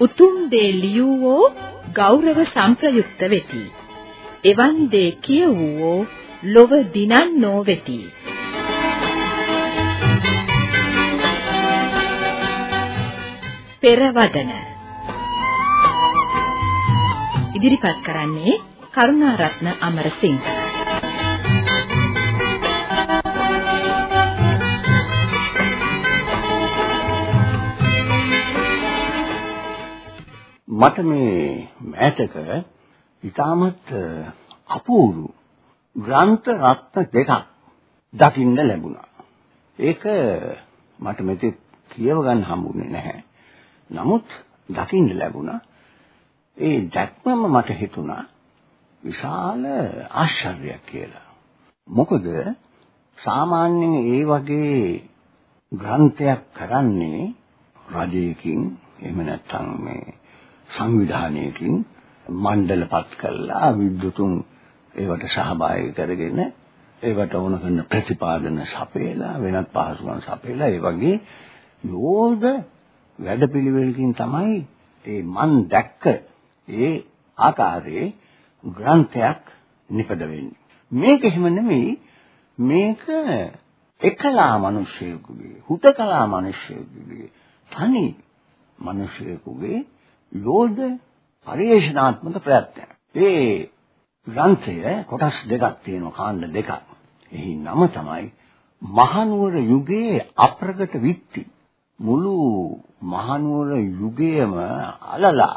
උතුම් දේ ලියවෝ ගෞරව සම්ප්‍රයුක්ත වෙති. එවන් දේ කියවෝ ලොව දිනන්නෝ වෙති. පෙරවදන ඉදිරිපත් කරන්නේ කරුණාරත්න අමරසිංහ මට මේ මෑතක ඊටමත් අපූර්ව ග්‍රන්ථ රත්න දෙකක් දකින්න ලැබුණා. ඒක මට මෙතෙක් කියව ගන්න හම්බුනේ නැහැ. නමුත් දකින්න ලැබුණා. ඒ දැක්මම මට හිතුණා විශාල ආශ්චර්යයක් කියලා. මොකද සාමාන්‍යයෙන් ඒ වගේ ග්‍රන්ථයක් කරන්නේ රජයකින් එහෙම නැත්නම් මේ සංවිධානයකින් මණ්ඩලපත් කළා විද්‍යුතුන් ඒවට සහභාගී කරගෙන ඒවට ඕන කරන ප්‍රතිපාදන සපයලා වෙනත් පහසුකම් සපයලා ඒ වගේ යෝධ වැඩපිළිවෙලකින් තමයි ඒ මන් දැක්ක ඒ ආකාරයේ ග්‍රන්ථයක් නිපද වෙන්නේ. මේක එහෙම නෙමෙයි. මේක එකලා මිනිසෙකුගේ හුදකලා මිනිසෙකුගේ තනි මිනිසෙකුගේ යෝධ පරිේශනාත්මක ප්‍රයත්නය. ඒ ග්‍රන්ථය කොටස් දෙකක් තියෙනවා කාණ්ඩ දෙකක්. එහි නම තමයි මහනුවර යුගයේ අප්‍රකට විත්ති. මුළු මහනුවර යුගයේම අලලා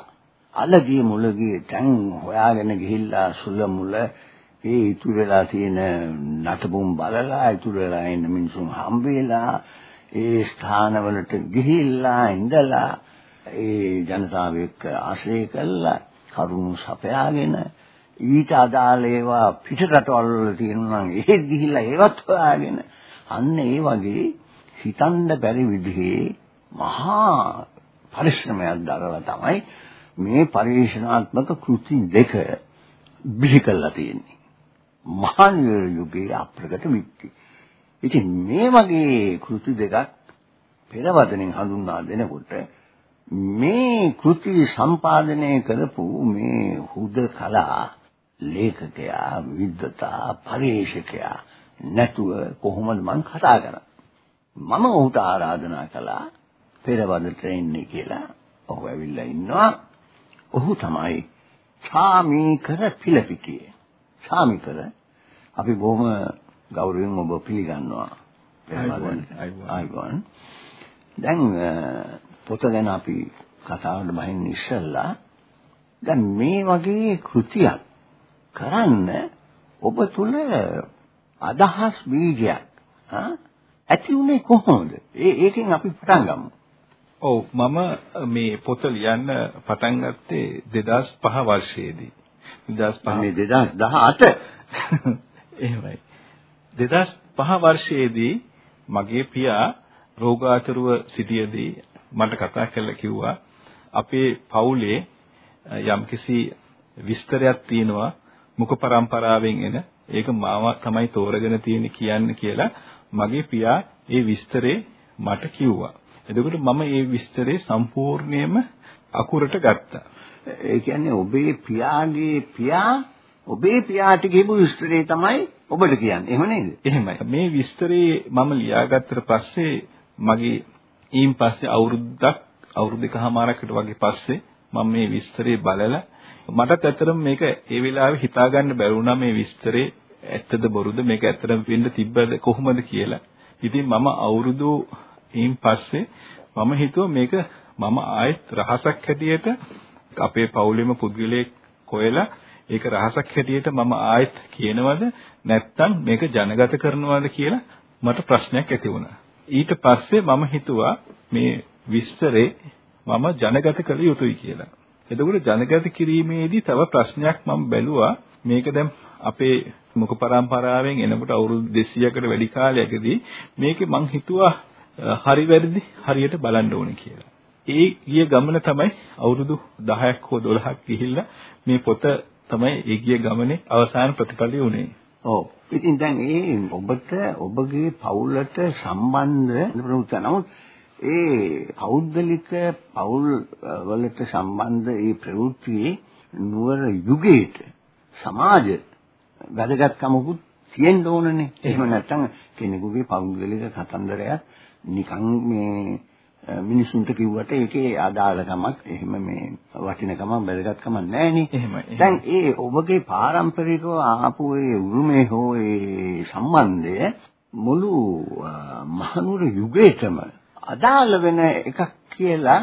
අලගිය මුලගිය තැන් හොයාගෙන ගිහිල්ලා සුල මුල ඒ ඉතුරු වෙලා තියෙන නටබුම් බලලා ඉතුරු වෙලා ඉන්න මිනිසුන් හම්බෙලා ඒ ස්ථානවලට ගිහිල්ලා ඉඳලා ඒ ජනතාව එක්ක ආශ්‍රය කළා කරුණු සපයාගෙන ඊට අදාළ ඒවා පිටරටවල් වල තියෙනවා නම් ඒත් ගිහිල්ලා ඒවත් හොයාගෙන අන්න ඒ වගේ හිතන්න බැරි විදිහේ මහා පරිශ්‍රමයක් දරලා තමයි මේ පරිශනාත්මක කෘති දෙක බිහි කරලා තියෙන්නේ. මහානීය යුගයේ අප්‍රකට විත්ති. ඉතින් මේ වගේ කෘති දෙකක් පෙරවදනෙන් හඳුන්වා දෙනකොට මේ කෘති සම්පාදනය කරපු මේ හුදකලා ලේඛකයා විද්වතා පරිශකයා නැතුව කොහොමද මං කතා කරන්නේ? මම ඔහුට ආරාධනා කළා පෙරවදට එන්නේ කියලා. ඔහු ඇවිල්ලා ඉන්නවා. ඔහු තමයි සාමීකර පිළපිටියේ. සාමීකර. අපි බොහොම ගෞරවයෙන් ඔබ පිළිගන්නවා. පෙරවදන අයිබෝන් දැන් පොත ගැන අපි කතාවට බහින්න ඉස්සෙල්ලා දැන් මේ වගේ කෘතියක් කරන්න ඔබ තුල අදහස් බීජයක් ඇති උනේ කොහොමද? ඒ ඒකෙන් අපි පටන් ගමු. ඔව් මම මේ පොත ලියන්න පටන් ගත්තේ 2005 වර්ෂයේදී. 2005 මේ 2018 එහෙමයි. 2005 වර්ෂයේදී මගේ පියා රෝගාතුරව සිටියේදී මට කතා කරලා කිව්වා අපේ පවුලේ යම්කිසි විස්තරයක් තියෙනවා මුඛ පරම්පරාවෙන් එන ඒක මාව තමයි තෝරගෙන තියෙන්නේ කියන්නේ කියලා මගේ පියා ඒ විස්තරේ මට කිව්වා. එතකොට මම ඒ විස්තරේ සම්පූර්ණයෙන්ම අකුරට ගත්තා. ඒ කියන්නේ ඔබේ පියාගේ පියා ඔබේ පියාට කියපු විස්තරේ තමයි ඔබට කියන්නේ. එහෙම නේද? එහෙමයි. මේ විස්තරේ මම ලියාගත්තට පස්සේ මගේ ඊන් පස්සේ අවුරුද්දක් අවුරුදු එකමාරකට වගේ පස්සේ මම මේ විස්තරේ බලලා මටත් ඇත්තටම මේක ඒ වෙලාවේ හිතා ගන්න බැරුණා මේ විස්තරේ ඇත්තද බොරුද මේක ඇත්තටම වෙන්න තිබ්බද කොහොමද කියලා. ඉතින් මම අවුරුදු ඊන් පස්සේ මම හිතුවා මේක මම ආයෙත් රහසක් හැටියට අපේ පවුලේම පුද්ගලයෙක් කොයලා ඒක රහසක් හැටියට මම ආයෙත් කියනවද නැත්නම් මේක ජනගත කරනවද කියලා මට ප්‍රශ්නයක් ඇති වුණා. ඊට පස්සේ මම හිතුවා මේ විස්තරේ මම ජනගත කළ යුතුයි කියලා. එතකොට ජනගත කිරීමේදී තව ප්‍රශ්නයක් මම බැලුවා මේක දැන් අපේ මුඛ පරම්පරාවෙන් එනකොට අවුරුදු 200කට වැඩි කාලයකදී මේකේ මං හිතුවා හරි වැරදි හරියට බලන්න ඕනේ කියලා. ඒ ගිය ගමන තමයි අවුරුදු 10ක් හෝ 12ක් ගිහිල්ලා මේ පොත තමයි ඒ ගිය ගමනේ අවසාන ප්‍රතිඵලය උනේ. ඔව්. ඉතින් දැන් ඒ ඔබට ඔබගේ පවුලට සම්බන්ධ ප්‍රමුඛ නමුත් ඒ පෞද්ගලික පෞල් වලට සම්බන්ධ ඒ ප්‍රවෘත්තියේ නුවර යුගයට සමාජ වැදගත්කමකුත් තියෙන්න ඕනනේ. එහෙම නැත්නම් කෙනෙකුගේ පෞද්ගලික කතන්දරයක් නිකන් මේ මිනිසුන්ට කිව්වට ඒකේ අදාළකමක් එහෙම මේ වටිනකමක් වැදගත්කමක් නැහැනේ. එහෙමයි. දැන් ඒ ඔබගේ පාරම්පරිකව ආපු ඒ උරුමේ හෝ ඒ සම්බන්ධය මුළු මහනුවර යුගයටම අදාළ වෙන එකක් කියලා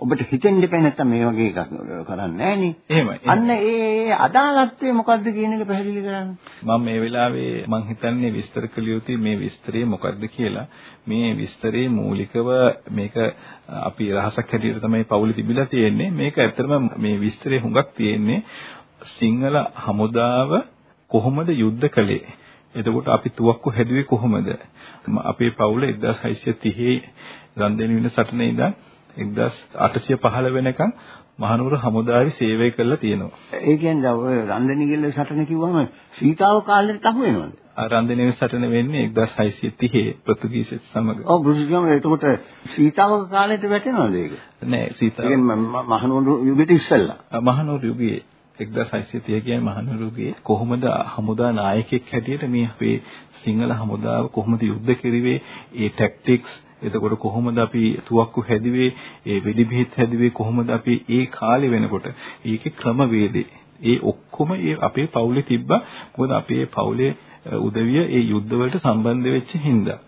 ඔබට හිතෙන්න දෙපේ නැත්තම් මේ වගේ එකක් කරන්නේ නැහනේ. එහෙමයි. අන්න ඒ අදාළත්වය මොකද්ද කියන එක පැහැදිලි කරන්න. මම මේ වෙලාවේ මම හිතන්නේ විස්තර කළ යුතුයි මේ විස්තරය මොකක්ද කියලා. මේ විස්තරේ මූලිකව මේක අපි රහසක් හැටියට තමයි පවුලේ තිබිලා තියෙන්නේ. මේක ඇත්තටම මේ විස්තරේ හුඟක් තියෙන්නේ සිංහල හමුදාව කොහොමද යුද්ධ කළේ එතකොට අපි තුවක්කු හැදුවේ කොහොමද? අපේ පවුල 1630 රන්දෙනි වෙන සටනේ ඉඳන් 1815 වෙනකන් මහනුවර හමුදාවේ සේවය කළා තියෙනවා. ඒ කියන්නේ ඔය රන්දෙනි ගිල්ල සටන කිව්වම සීතාව කාලෙට අහු වෙනවද? රන්දෙනි සටන වෙන්නේ 1630 පෘතුගීසිත සමග. ඔව් බුදුසසුන එතකොට සීතාව කාලෙට වැටෙනවද ඒක? නෑ සීතාව. ඒ මහනුවර යුගයට ඉස්සෙල්ලා. මහනුවර යුගයේ 1630 කියන්නේ මහනුවරගේ කොහොමද හමුදා නායකයෙක් හැටියට මේ අපේ සිංහල හමුදාව කොහොමද යුද්ධ කෙරුවේ ඒ ටැක්ටික්ස් එතකොට කොහොමද අපි තුවක්කු හැදුවේ? ඒ වෙඩි බෙහෙත් හැදුවේ කොහොමද අපි? ඒ කාලේ වෙනකොට. ඒකේ ක්‍රමවේදේ. ඒ ඔක්කොම ඒ අපේ පවුලේ තිබ්බා. මොකද අපේ පවුලේ උදවිය ඒ යුද්ධ වලට සම්බන්ධ වෙච්ච හින්දා.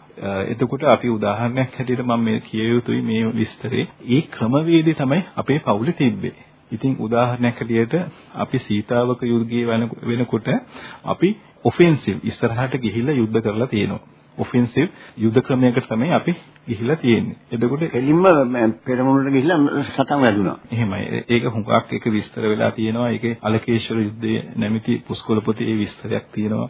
එතකොට අපි උදාහරණයක් හැටියට මම මේ කිය යුතුයි මේ විස්තරේ. ඒ ක්‍රමවේදේ තමයි අපේ පවුලේ තිබ්බේ. ඉතින් උදාහරණයක් හැටියට අපි සීතාවක යුද්ධය වෙනකොට අපි ඔෆෙන්සිව් ඉස්සරහට ගිහිල්ලා යුද්ධ කරලා තියෙනවා. ඔෆෙන්සිව් යුද්ධ ක්‍රමයකට තමයි අපි ගිහිල්ලා තියෙන්නේ. එතකොට එලින්ම පෙරමුණට ගිහිල්ලා සටන් වැදුනා. එහෙමයි. ඒක හුඟක් එක විස්තර වෙලා තියෙනවා. ඒකේ අලකේශ්වර යුද්ධය නැමැති පුස්කොළ පොතේ ඒ විස්තරයක් තියෙනවා.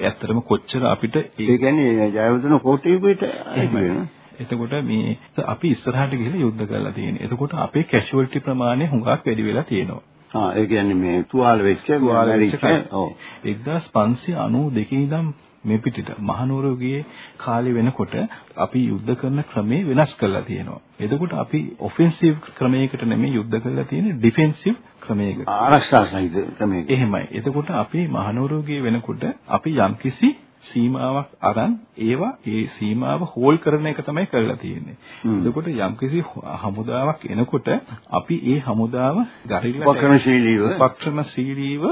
ඇත්තටම කොච්චර අපිට ඒ කියන්නේ ජයවර්ධන කෝට්ටේපුවේට එහෙමයි. එතකොට මේ අපි ඉස්සරහට ගිහිල්ලා යුද්ධ කරලා තියෙනවා. එතකොට අපේ කැෂුවල්ටි ප්‍රමාණය හුඟක් වැඩි වෙලා තියෙනවා. ආ ඒ කියන්නේ මේ තුවාල වෙච්ච තුවාල වෙච්ච ඔව් 1592 ඉඳන් මේ පිටිට මහනුවරගේ කාලේ වෙනකොට අපි යුද්ධ කරන ක්‍රමේ වෙනස් කරලා තියෙනවා. එතකොට අපි ඔෆෙන්සිව් ක්‍රමයකට නෙමෙයි යුද්ධ කරලා තියෙන්නේ ඩිෆෙන්සිව් ක්‍රමයකට. ආරක්ෂා සහිත ක්‍රමයකට. එහෙමයි. එතකොට අපි මහනුවරගේ වෙනකොට අපි යම්කිසි සීමාවක් අරන් ඒවා ඒ සීමාව හෝල් කරන එක තමයි කරලා තියෙන්නේ. එතකොට යම්කිසි හමුදාවක් එනකොට අපි ඒ හමුදාව ගරිල්ලා උපක්‍රමශීලීව උපක්‍රමශීලීව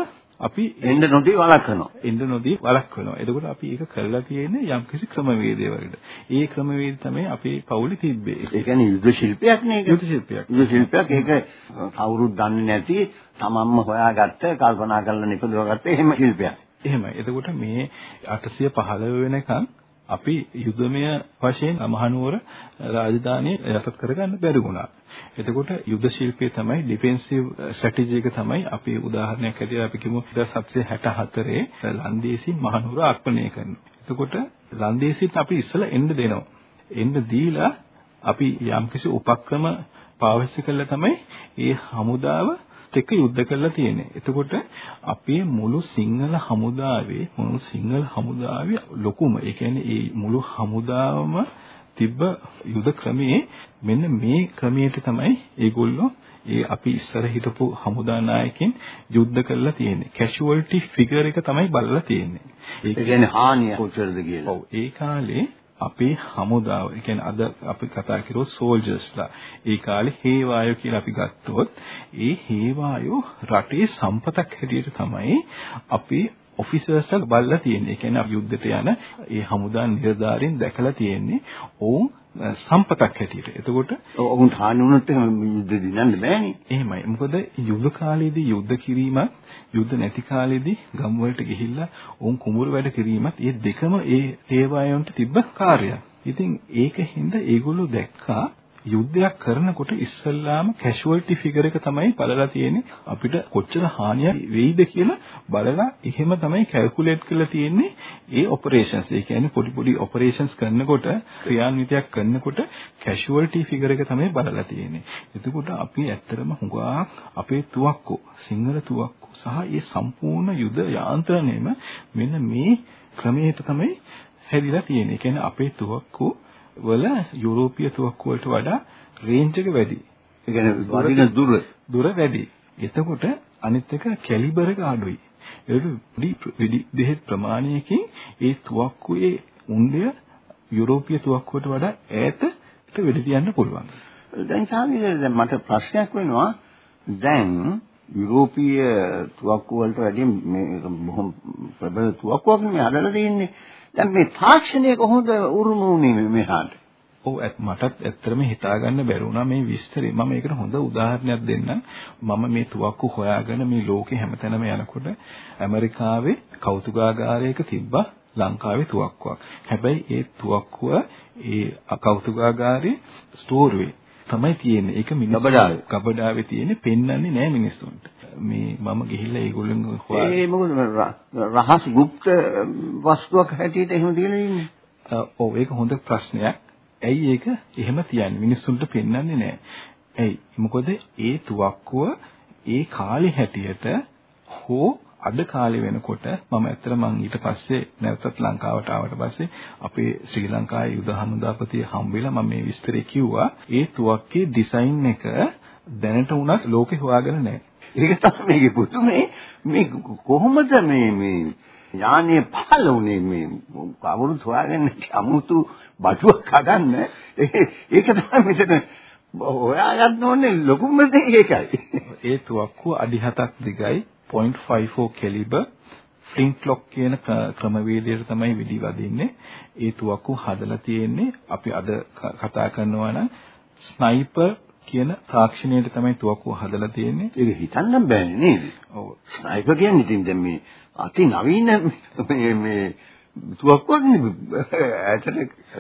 අපි එන්න නොදී වළක්වනවා. එන්න නොදී වළක්වනවා. එතකොට අපි ඒක කරලා තියෙන්නේ යම්කිසි ක්‍රමවේදයකට. ඒ ක්‍රමවේද තමයි අපේ පවුලේ තිබ්බේ. ඒ කියන්නේ යුද්ධ ශිල්පයක් නේ ඒක. යුද්ධ ශිල්පයක්. යුද්ධ ශිල්පයක් ඒක කවුරුත් දන්නේ නැති තමන්ම හොයාගත්ත කල්පනා කරලා නිපදවගත්ත එහෙම ශිල්පයක්. එහෙමයි. එතකොට මේ 815 වෙනකන් අපි යුදමය වශයෙන් මහනුවර රාජධානිය යටත් කරගන්න බැරි වුණා. එතකොට යුද ශිල්පයේ තමයි ඩිෆෙන්සිව් ස්ට්‍රැටජි එක තමයි අපි උදාහරණයක් හැටියට අපි කියමු 1764 ලන්දේසින් මහනුවර ආක්‍රමණය කරනවා. එතකොට ලන්දේසිත් අපි ඉස්සලා එන්න දෙනවා. එන්න දීලා අපි යම්කිසි උපක්‍රම පාවිච්චි කළා තමයි ඒ හමුදාව එක්ක යුද්ධ කරලා තියෙන්නේ. එතකොට අපේ මුළු සිංහල හමුදාවේ මුළු සිංහල හමුදාවේ ලොකුම ඒ කියන්නේ මේ මුළු හමුදාවම තිබ්බ යුද ක්‍රමයේ මෙන්න මේ ක්‍රමයට තමයි ඒගොල්ලෝ ඒ අපි ඉස්සර හිටපු හමුදා නායකයන් යුද්ධ කරලා තියෙන්නේ. කැෂුවල්ටි ෆිගර් එක තමයි බලලා තියෙන්නේ. ඒ කියන්නේ හානිය කොච්චරද කියලා. ඔව් ඒ කාලේ අපේ හමුදාව, ඒ කියන්නේ අද අපි කතා කරොත් සෝල්ජර්ස්ලා, ඒ කාලේ හේවායෝ කියලා අපි ගත්තොත්, ඒ හේවායෝ රටේ සම්පතක් හැටියට තමයි අපේ ඔෆිසර්ස්ලා බලලා තියෙන්නේ. ඒ කියන්නේ යුද්ධයට යන ඒ හමුදා නිලධාරීන් දැකලා තියෙන්නේ. ඔවුන් සම්පතක් හැටියට. එතකොට ඔවුන්ට හානි වුණොත් යුද්ධ දිනන්න බෑනේ. එහෙමයි. මොකද යුද්ධ කාලයේදී යුද්ධ කිරීමත් යුද්ධ නැති කාලයේදී ගම් වලට ගිහිල්ලා ඔවුන් කුඹුර වැඩ කිරීමත් ඒ දෙකම ඒ ඒවායන්ට තිබ්බ කාර්යයක්. ඉතින් ඒකින්ද ඒගොල්ලෝ දැක්කා යුද්ධයක් කරනකොට ඉස්සල්ලාම කැෂුවල්ටි ෆිගර් එක තමයි බලලා තියෙන්නේ. අපිට කොච්චර හානියක් වෙයිද කියලා බලලා එහෙම තමයි කැල්කියුලේට් කරලා තියෙන්නේ. ඒ ඔපරේෂන්ස් ඒ කියන්නේ පොඩි පොඩි ඔපරේෂන්ස් කරනකොට ක්‍රියාන්විතයක් කරනකොට කැෂුවල්ටි ෆිගර් එක තමයි බලලා තියෙන්නේ. එතකොට අපි ඇත්තටම හුඟක් අපේ තුවක්කු සිංහල තුවක්කු සහ ඒ සම්පූර්ණ යුද යාන්ත්‍රණයම මෙන්න මේ ක්‍රමයට තමයි හැදිලා තියෙන්නේ. ඒ කියන්නේ අපේ තුවක්කු වල යුරෝපීය තුවක්කු වලට වඩා රේන්ජ් එක වැඩි. ඒ කියන්නේ වදින දුර දුර වැඩි. එතකොට අනිත් එක කැලිබර් එක අඩුයි. ඒක දෙහෙත් ප්‍රමාණයකින් ඒ තුවක්කුවේ උණ්ඩය යුරෝපීය තුවක්කුවට වඩා ඈතට වෙඩි තියන්න පුළුවන්. දැන් සාමාන්‍යයෙන් මට ප්‍රශ්නයක් වෙනවා දැන් යුරෝපීය තුවක්කු වලට වැඩිය මේ බොහොම ප්‍රබල තුවක්කුවක් නෙමෙයි හදලා තියෙන්නේ. දැන් මේ තාක්ෂණය කොහොමද උරුම වුනේ මෙහාට? ඔව් මටත් ඇත්තටම හිතා ගන්න බැරි වුණා මේ විස්තරේ. මම ඒකට හොඳ උදාහරණයක් දෙන්නම්. මම මේ තුවක්කු හොයාගෙන මේ ලෝකේ හැමතැනම යනකොට ඇමරිකාවේ කෞතුකාගාරයක තිබ්බා ලංකාවේ තුවක්කුවක්. හැබැයි ඒ තුවක්කුව ඒ කෞතුකාගාරේ ස්ටෝරුවේ තමයි තියෙන්නේ. ඒක මිනිස්සු ගබඩාවේ. තියෙන්නේ පෙන්වන්නේ නැහැ මිනිස්සුන්ට. මේ මම ගිහිල්ලා ඒගොල්ලන් හොයා ඒ මොකද රහස් গুপ্ত වස්තුවක් හැටියට එහෙම තියලා ඉන්නේ. ඔව් ඒක හොඳ ප්‍රශ්නයක්. ඇයි ඒක එහෙම තියන්නේ? මිනිස්සුන්ට පෙන්වන්නේ නැහැ. ඇයි? මොකද ඒ තුවක්කුව ඒ කාලේ හැටියට හෝ අද කාලේ වෙනකොට මම ඇත්තට මම ඊට පස්සේ නැවතත් ලංකාවට ආවට පස්සේ අපේ ශ්‍රී ලංකාවේ යුද හමුදාපතිය හම්බෙලා මම මේ විස්තරේ කිව්වා ඒ තුවක්කේ ඩිසයින් එක දැනට උනත් ලෝකේ හොයාගෙන නැහැ. ඒක තමයි මේකේ පුදුමේ. මේ කොහොමද මේ මේ ඥානීය පහළ වුණේ මේ කවුරුත් හොයාගෙන අමුතු බටුවක් හදන්න. ඒක තමයි මෙතන හොයාගන්න ඕනේ. ලොකුම දේ ඒකයි. ඒ තුවක්කුව අඩි 7ක් දිගයි. 0.54 කැලිබර් ෆ්ලින්ට් ලොක් කියන ක්‍රමවේදයට තමයි විදි වදින්නේ. ඒ තුවක්කුව හදලා තියෙන්නේ. අපි අද කතා කරනවා නම් ස්නයිපර් කියන තාක්ෂණයට තමයි තුවක්කුව හදලා තියෙන්නේ. ඒක හිතන්න බෑනේ නේද? ඔව්. ස්නයිපර් කියන්නේ ඉතින් දැන් මේ අති නවීන මේ මේ තුවක්කුවක් ඇත්තට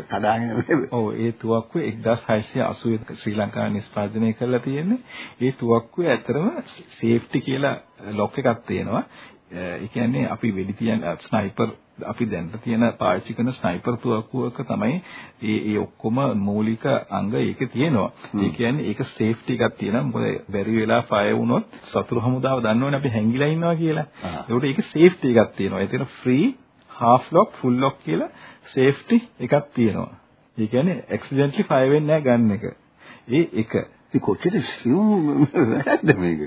කඩාගෙන ඔව් ඒ තුවක්කුව 1680 ශ්‍රී ලංකාවේ නිෂ්පාදනය කරලා තියෙන්නේ. ඒ තුවක්කුවේ ඇත්තටම සේෆ්ටි කියලා ලොක් එකක් තියෙනවා. ඒ කියන්නේ අපි වෙඩි තියන ස්නයිපර් අපි දැන් තියෙන පාවිච්චි කරන ස්නයිපර් තුවක්කුවක තමයි මේ ඒ ඔක්කොම මූලික අංග ඒකේ තියෙනවා. ඒ කියන්නේ ඒක සේෆ්ටි එකක් තියෙනවා. මොකද බැරි වෙලා ෆයර් වුණොත් සතුරු හමුදාව දන්නවනේ අපි හැංගිලා ඉන්නවා කියලා. ඒකට ඒක සේෆ්ටි එකක් තියෙනවා. ඒ තියෙන free half lock full lock කියලා safety එකක් තියෙනවා. ඒ කියන්නේ accidentally fire වෙන්නේ නැහැ ගන්න එක. ඒ එක. ඉතින් කොච්චර සියුම් වැරද්ද මේක.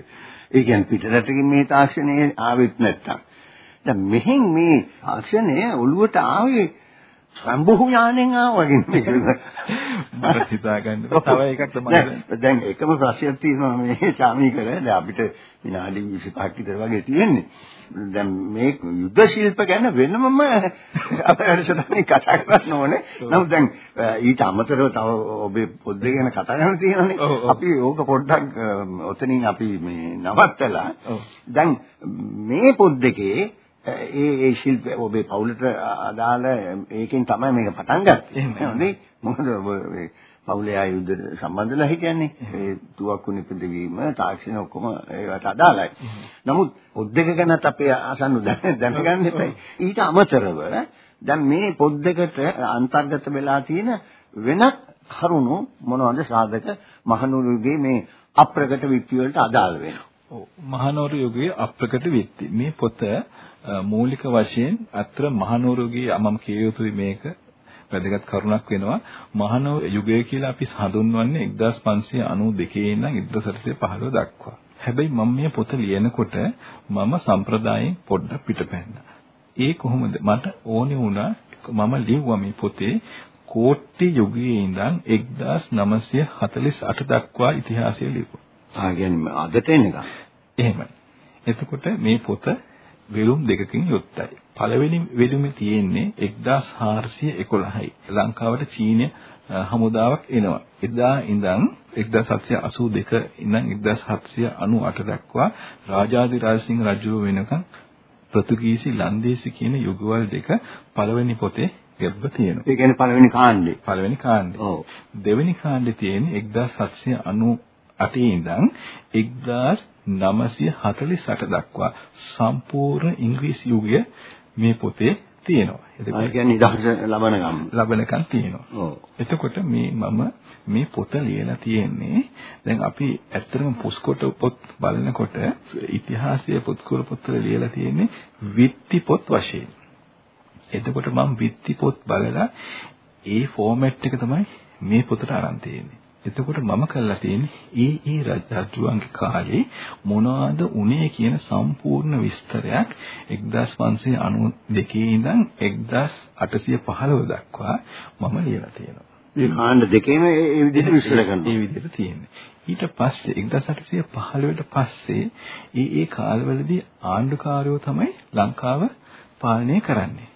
ඒ කියන්නේ පිටරටකින් මේ තාක්ෂණය ආවෙත් නැත්තම්. දැන් මෙහෙන් මේ තාක්ෂණය ඔළුවට ආවේ සම්බුහු ඥාණයෙන් ආවගේ මේක. මට හිතා ගන්න. තව එකක් තමයි. දැන් එකම ප්‍රශ්නයක් තියෙනවා මේ චාමීකර. දැන් අපිට විනාඩි 25ක් විතර වගේ තියෙන්නේ. දැන් මේ යුද්ධ ශිල්ප ගැන වෙනමම අපේ වැඩසටහනේ කතා කරන්න ඕනේ. නමුත් දැන් ඊට අමතරව තව ඔබේ පොත් ගැන කතා කරන්න තියෙනවානේ. අපි ඕක පොඩ්ඩක් ඔතනින් අපි මේ නවත්තලා දැන් මේ පොත් දෙකේ ඒ ඒ ශිල්ප ඔබේ පවුලට අදාළ ඒකෙන් තමයි මේක පටන් ගත්තේ. හොඳේ මොකද පවුලේ අය යුද්ධ සම්බන්ධලා හිටියන්නේ. ඒ තුවක්කු නිපදවීම තාක්ෂණ ඔක්කොම ඒවට අදාළයි. නමුත් පොත් දෙක ගැනත් අපේ අසන්නු දැනගන්න එපා. ඊට අමතරව දැන් මේ පොත් දෙකට අන්තර්ගත වෙලා තියෙන වෙනත් කරුණු මොනවද සාධක මහනුවර යුගයේ මේ අප්‍රකට විත්ති වලට අදාළ වෙනවා. ඔව් මහනුවර යුගයේ අප්‍රකට විත්ති මේ පොත මූලික වශයෙන් අත්‍ර මහනුවරගේ මම කිය යුතුයි මේක වැදගත් කරුණක් වෙනවා මහනුවර යුගය කියලා අපි හඳුන්වන්නේ 1592 ඉඳන් 1715 දක්වා. හැබැයි මම මේ පොත ලියනකොට මම සම්ප්‍රදායෙන් පොඩ්ඩක් පිටපැන්නා. ඒ කොහොමද මට ඕනේ වුණා මම ලිව්වා මේ පොතේ කෝට්ටි යුගයේ ඉඳන් 1948 දක්වා ඉතිහාසය ලිව්වා. ආ කියන්නේ අදට එන්නක. එහෙමයි. එතකොට මේ පොත වෙළුම් දෙකකින් යුක්තයි. පළවෙනි වෙළුමේ තියෙන්නේ 1411යි. ලංකාවට චීන හමුදාවක් එනවා. එදා ඉඳන් 1782 ඉඳන් 1798 දක්වා රාජාදි රාජසිංහ රජු වෙනකන් පෘතුගීසි ලන්දේසි කියන යුගවල දෙක පළවෙනි පොතේ ගැබ්බ තියෙනවා. ඒ කියන්නේ පළවෙනි කාණ්ඩේ. පළවෙනි කාණ්ඩේ. ඔව්. දෙවෙනි කාණ්ඩේ තියෙන්නේ 1790 අටේ ඉඳන් 1948 දක්වා සම්පූර්ණ ඉංග්‍රීසි යුගය මේ පොතේ තියෙනවා. ඒ කියන්නේ නිදහස ලබනකම් ලබනකම් තියෙනවා. ඔව්. එතකොට මේ මම මේ පොත ලියලා තියෙන්නේ දැන් අපි ඇත්තටම පුස්කොට පොත් බලනකොට ඉතිහාසයේ පුස්කොට පොත්වල ලියලා තියෙන්නේ විත්ති පොත් වශයෙන්. එතකොට මම විත්ති පොත් බලලා ඒ ෆෝමැට් එක තමයි මේ පොතට අරන් තියෙන්නේ. එතකොට මම කළා තියෙන්නේ ඒ ඒ රජුන්ගේ කාලේ මොනවද උනේ කියන සම්පූර්ණ විස්තරයක් 1592 ඉඳන් 1815 දක්වා මම ලියලා තියෙනවා. මේ කාණ්ඩ දෙකේම ඒ විදිහට විස්තර කරනවා. ඒ විදිහට තියෙන්නේ. ඊට පස්සේ 1815ට පස්සේ ඒ ඒ කාලවලදී ආණ්ඩුකාරයෝ තමයි ලංකාව පාලනය කරන්නේ.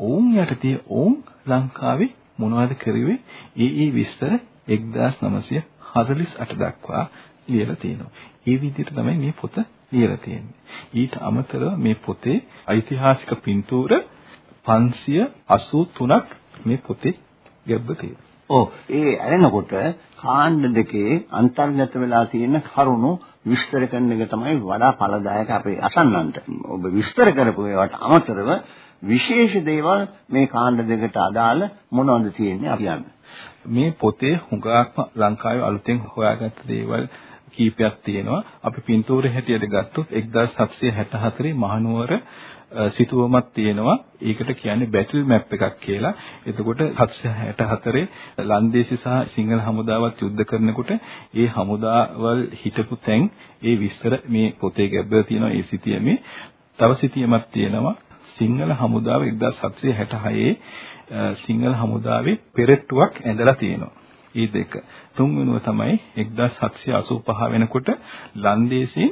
ඔවුන් යටතේ ඔවුන් ලංකාවේ මොනවද කරුවේ? ඒ ඒ විස්තර 1948 දක්වා ලියලා තියෙනවා. ඒ විදිහට තමයි මේ පොත ලියලා තියෙන්නේ. ඊට අමතරව මේ පොතේ ඓතිහාසික පින්තූර 583ක් මේ පොතේ ගැබ්බ තියෙනවා. ඔව් ඒ ඇරෙනකොට කාණ්ඩ දෙකේ අන්තර්ගත වෙලා තියෙන කරුණු විස්තර කරන එක තමයි වඩා ඵලදායක අපේ අසන්නන්ට. ඔබ විස්තර කරපු ඒවාට අමතරව විශේෂ දේවල් මේ කාණ්ඩ දෙකට අදාළ මොනවද තියෙන්නේ අපි යන්න. මේ පොතේ හුඟක්ම ලංකාවේ අලුතෙන් හොයාගත්ත දේවල් කීපයක් තියෙනවා. අපි පින්තූරේ හැටියට ගත්තොත් 1764 මහනුවර සිතුවමක් තියෙනවා. ඒකට කියන්නේ බැටල් මැප් එකක් කියලා. එතකොට 764 ලන්දේසි සහ සිංහල හමුදාවත් යුද්ධ කරනකොට ඒ හමුදාවල් හිටපු තැන් ඒ විස්තර මේ පොතේ ගැබ්බලා තියෙනවා ඒ සිතියමේ. තව සිතියමක් තියෙනවා සිංහල හමුදාව 1766 සිංහල හමුදාවේ පෙරට්ටුවක් ඇඳලා තියෙනවා. මේ දෙක. තුන්වෙනුව තමයි 1785 වෙනකොට ලන්දේසින්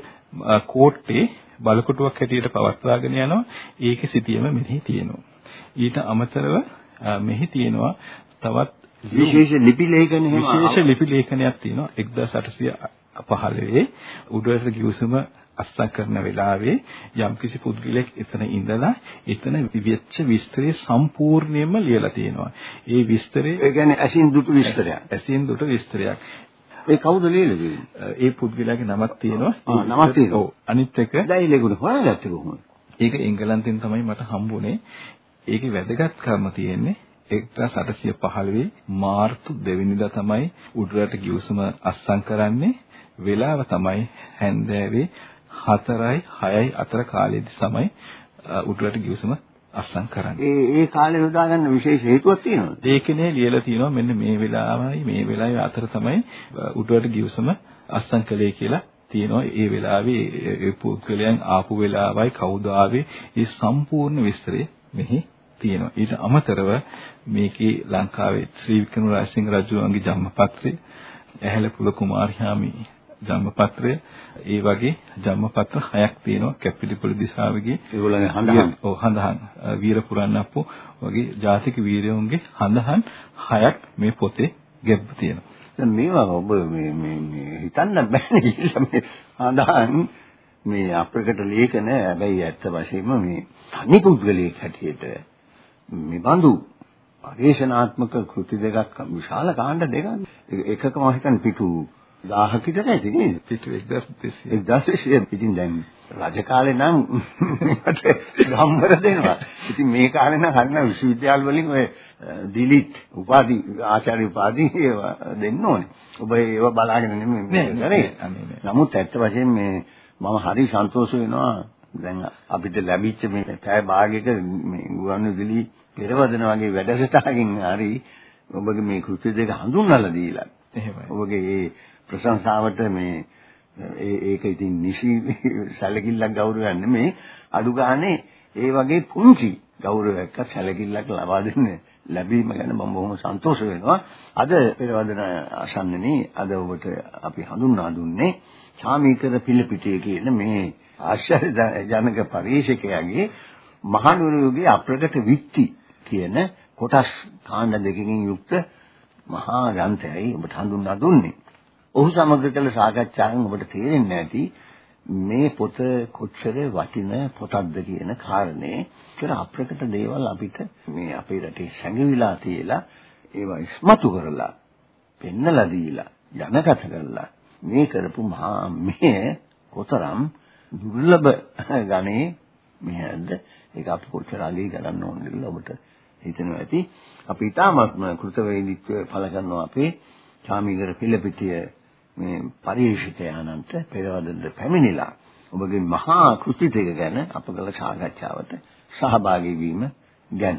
කෝට්ටේ බලකොටුවක් හැටියට පවත්වාගෙන යනවා. ඒකේ සිටියම මෙහි තියෙනවා. ඊට අමතරව මෙහි තියෙනවා තවත් විශේෂ ලිපි ලේඛන විශේෂ ලිපි ලේඛනයක් තියෙනවා 1815 උඩරට ගිවිසුම අස්සම් කරන වෙලාවේ යම්කිසි පුද්ගලයෙක් එතන ඉඳලා එතන විවිච්ච විස්තරේ සම්පූර්ණයෙන්ම ලියලා තියෙනවා. ඒ විස්තරේ ඒ කියන්නේ ඇසින් දුටු විස්තරයක්. ඇසින් දුටු විස්තරයක්. ඒ කවුද ලියලා ඒ පුද්ගලයාගේ නමක් තියෙනවා. ආ නමක් තියෙනවා. ඔව්. අනිත් එක දැන් ඊළඟට හොයාගත්තේ කොහොමද? ඒක එංගලන්තෙන් තමයි මට හම්බුනේ. ඒකේ වැදගත්කම තියෙන්නේ 1815 මාර්තු 2 වෙනිදා තමයි උඩරට ගිවිසුම අස්සම් කරන්නේ. වෙලාව තමයි හැන්දෑවේ 4යි 6යි අතර කාලයේදී තමයි උඩරට ගිවිසුම අස්සම් කරන්නේ. ඒ ඒ කාලේ යොදා ගන්න විශේෂ හේතුවක් තියෙනවද? ඒකනේ ලියලා තියෙනවා මෙන්න මේ වෙලාවයි මේ වෙලාවේ අතර තමයි උඩරට ගිවිසුම අස්සම් කළේ කියලා තියෙනවා. ඒ වෙලාවේ ඒ පුද්ගලයන් ආපු වෙලාවයි කවුද ආවේ ඒ සම්පූර්ණ විස්තරය මෙහි තියෙනවා. ඊට අමතරව මේකේ ලංකාවේ ශ්‍රී වික්‍රමරාජසිංහ රජුගේ ජන්මපත්‍රය, ඇහැල පුල කුමාරයාමි ජන්මපත්‍රය ඒ වගේ ජන්මපත්‍ර හයක් තියෙනවා. කැපිලිපොළ දිසාවගේ. ඒගොල්ලන්ගේ හඳහන්. ඔව් හඳහන්. වීර පුරන්නප්පු වගේ ජාතික වීරයන්ගේ හඳහන් හයක් මේ පොතේ ගැබ්බ තියෙනවා. දැන් මේවා ඔබ මේ මේ මේ හිතන්න බෑනේ. මේ හඳහන් මේ අප්‍රකට ලේඛන හැබැයි ඇත්ත වශයෙන්ම මේ තනි පුද්ගලයෙක් හැටියට මේ බඳු පරිශනාත්මක කෘති දෙකක් විශාල කාණ්ඩ දෙකක්. එකකම හිතන්නේ පිටු 1000ක විතර ඇති නේද? පිටු 1200. 1200 ඉතින් දැන් රජ කාලේ නම් මට ගම්බර දෙනවා. ඉතින් මේ කාලේ නම් හරින විශ්වවිද්‍යාල වලින් ඔය ඩිලිට් උපාධි ආචාර්ය උපාධි ඒවා දෙන්න ඕනේ. ඔබ ඒවා බලාගෙන නෙමෙයි කරේ. නමුත් ඇත්ත වශයෙන්ම මේ මම හරි සන්තෝෂ වෙනවා දැන් අපිට ලැබිච්ච මේ පැය භාගයක මේ ගුවන්විදුලි පෙරවදන වගේ වැඩසටහකින් හරි ඔබගේ මේ කෘත්‍ය දෙක හඳුන්වලා දීලා. එහෙමයි. ඔබගේ ප්‍රශංසාවට මේ ඒක ඉතින් නිසි සැලකිල්ලක් ගෞරවයක් නෙමෙයි අඩු ගානේ ඒ වගේ පුංචි ගෞරවයක් සැලකිල්ලක් ලබා දෙන්න ලැබීම ගැන මම බොහොම සන්තෝෂ වෙනවා. අද පෙරවදන අසන්නනේ අද ඔබට අපි හඳුන්වා දුන්නේ චාමීකර පිළිපිටිය කියන මේ ආශ්චර්යජනක පරිශකයාගේ මහනුවරගේ අප්‍රකට විත්ති කියන කොටස් කාණ්ඩ දෙකකින් යුක්ත මහා ග්‍රන්ථයයි ඔබට හඳුන්වා දුන්නේ. ඔහු සමග කළ සාකච්ඡාවෙන් ඔබට තේරෙන්නේ නැති මේ පොත කොච්චර වටින පොතක්ද කියන කාරණේ. කියලා අප්‍රකට දේවල් අපිට මේ අපේ රටේ සැඟවිලා තියලා ඒවා ඉස්මතු කරලා පෙන්නලා දීලා ජනගත කරලා මේ කරපු මහා මෙහෙ කොතරම් දුර්ලභ ගණේ මෙහෙද ඒක අපි කොච්චර අගය කරන්න ඕනද කියලා ඔබට හිතෙනවා ඇති. අපි ඊටාත්ම කෘතවේදීත්වය පළ කරනවා අපේ චාමිගර පිළපිටිය මේ පරිශිතයන්න්ට පෙරවදනට පැමිණිලා ඔබගේ මහා කෘති දෙක ගැන අප කළ සාකච්ඡාවට සහභාගී වීම ගැන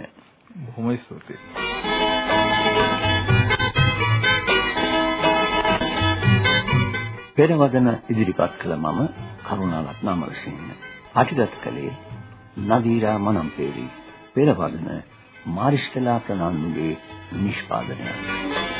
බොහොම ස්තුතියි. පෙරවදන ඉදිරිපත් කළ මම කරුණාරත්න අමරසිංහ. අටිගත කළේ නදීරා මනම්පේරි. පෙරවදන මාරිස්තලා ප්‍රනාන්දුගේ නිෂ්පාදනය.